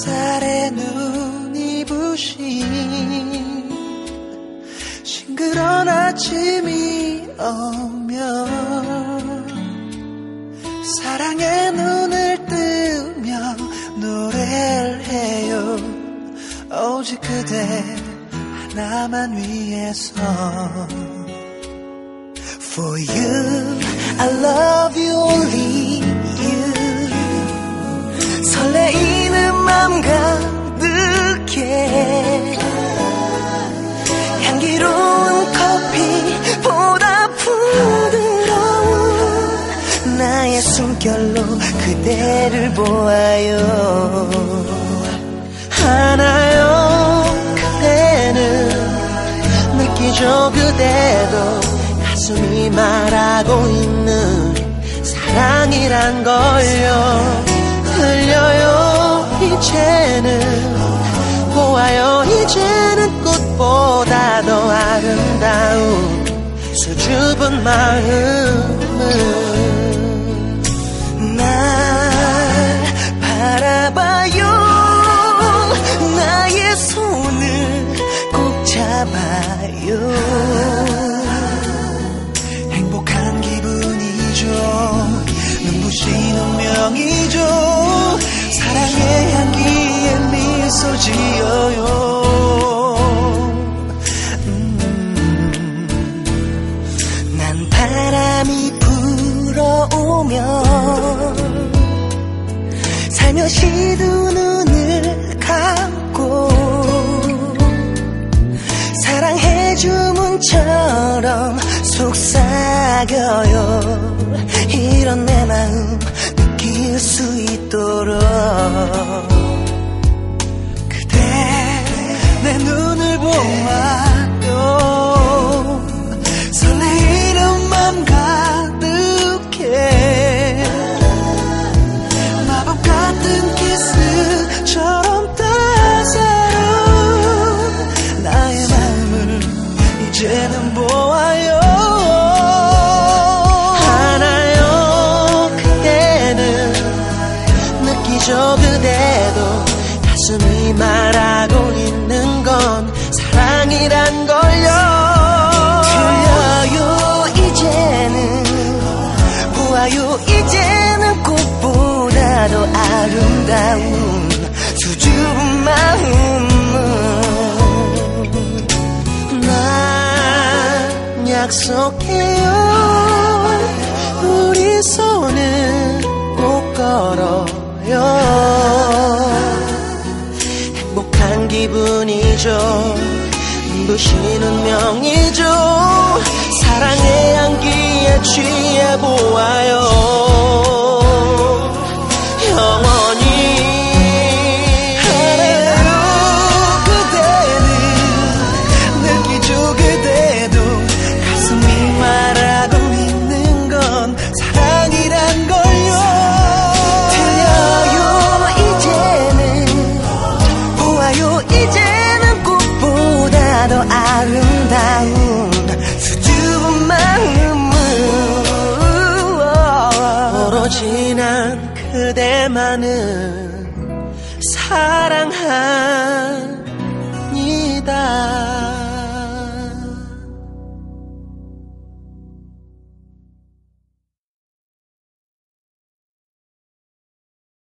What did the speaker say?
난 햇살에 눈이 부신 싱그런 아침이 오면 사랑의 눈을 뜨며 노래를 해요. 오직 그대 하나만 위해서. For you, 나의 숨결로 그대를 보아요. 하나요 그대는 느끼죠 그대도 가슴이 말하고 있는 사랑이란 걸요. 들려요 이제는. 보아요 이제는 꽃보다 더 아름다운 수줍은 마음 잡아요. 행복한 기분이죠. 눈부신 운명이죠. 사랑의 향기에 미소 지어요. 음, 난 바람이 불어오면 살며시 두 눈을 감고 처럼 속삭여요. 이런 내 마음 느낄 수 있도록 이 말하고 있는 건 사랑이란 걸요. 들려요 이제는. 보아요 이제는 꽃보다 더 아름다운 수줍은 마음은 난 약속해요. 우리 손을 꼭 걸어 기분이죠. 눈부신 운명이죠. 사랑의 향기에 취해 보아요 아름다운 수줍은 마음을 오로지 난 그대만을 사랑합니다.